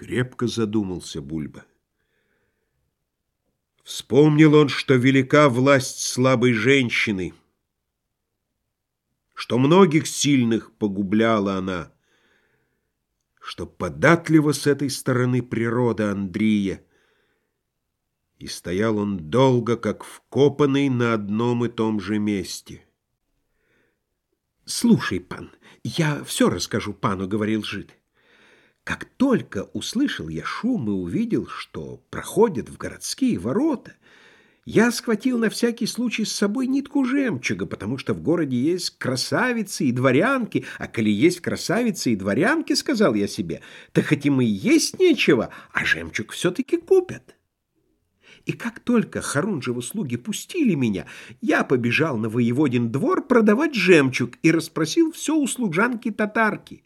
Крепко задумался Бульба. Вспомнил он, что велика власть слабой женщины, что многих сильных погубляла она, что податлива с этой стороны природа Андрея, и стоял он долго, как вкопанный на одном и том же месте. «Слушай, пан, я все расскажу пану», — говорил жид. Как только услышал я шум и увидел, что проходят в городские ворота, я схватил на всякий случай с собой нитку жемчуга, потому что в городе есть красавицы и дворянки, а коли есть красавицы и дворянки, сказал я себе, то хоть им и есть нечего, а жемчуг все-таки купят. И как только Харунжевы слуги пустили меня, я побежал на воеводин двор продавать жемчуг и расспросил все у служанки-татарки.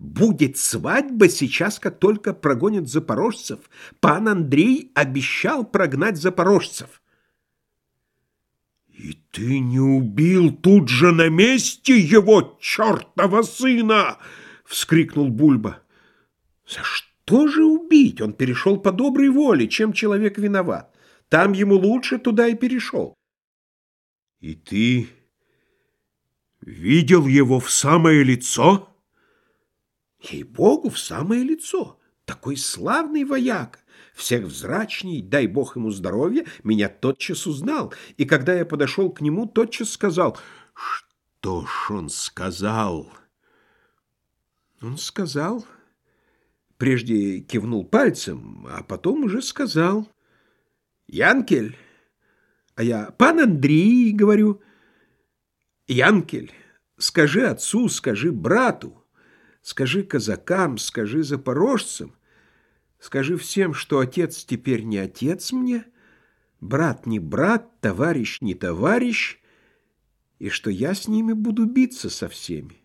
Будет свадьба сейчас, как только прогонят запорожцев. Пан Андрей обещал прогнать запорожцев. «И ты не убил тут же на месте его, чертова сына!» — вскрикнул Бульба. «За что же убить? Он перешел по доброй воле, чем человек виноват. Там ему лучше, туда и перешел». «И ты видел его в самое лицо?» Ей-богу, в самое лицо. Такой славный вояка. Всех взрачней, дай бог ему здоровья, меня тотчас узнал. И когда я подошел к нему, тотчас сказал, что ж он сказал? Он сказал, прежде кивнул пальцем, а потом уже сказал, Янкель, а я пан Андрей, говорю, Янкель, скажи отцу, скажи брату, Скажи казакам, скажи запорожцам, скажи всем, что отец теперь не отец мне, брат не брат, товарищ не товарищ, и что я с ними буду биться со всеми.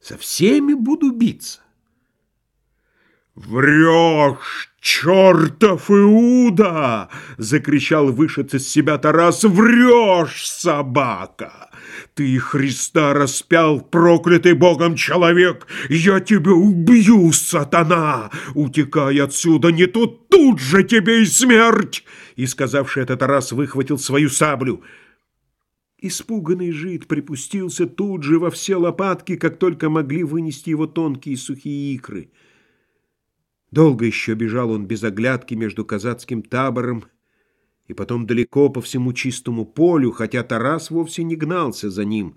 Со всеми буду биться. «Врешь, чертов Иуда!» — закричал вышед из себя Тарас. «Врешь, собака! Ты Христа распял, проклятый Богом человек! Я тебя убью, сатана! Утекай отсюда, не то тут же тебе и смерть!» И, сказавший это, Тарас выхватил свою саблю. Испуганный жид припустился тут же во все лопатки, как только могли вынести его тонкие сухие икры. Долго еще бежал он без оглядки между казацким табором и потом далеко по всему чистому полю, хотя Тарас вовсе не гнался за ним,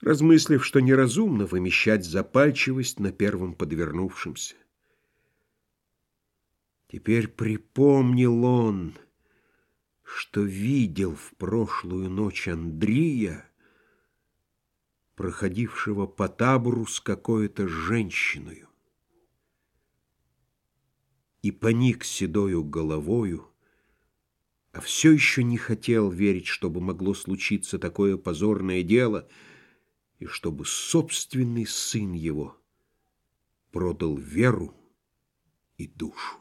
размыслив, что неразумно вымещать запальчивость на первом подвернувшемся. Теперь припомнил он, что видел в прошлую ночь Андрея, проходившего по табору с какой-то женщиной и поник седою головою, а все еще не хотел верить, чтобы могло случиться такое позорное дело, и чтобы собственный сын его продал веру и душу.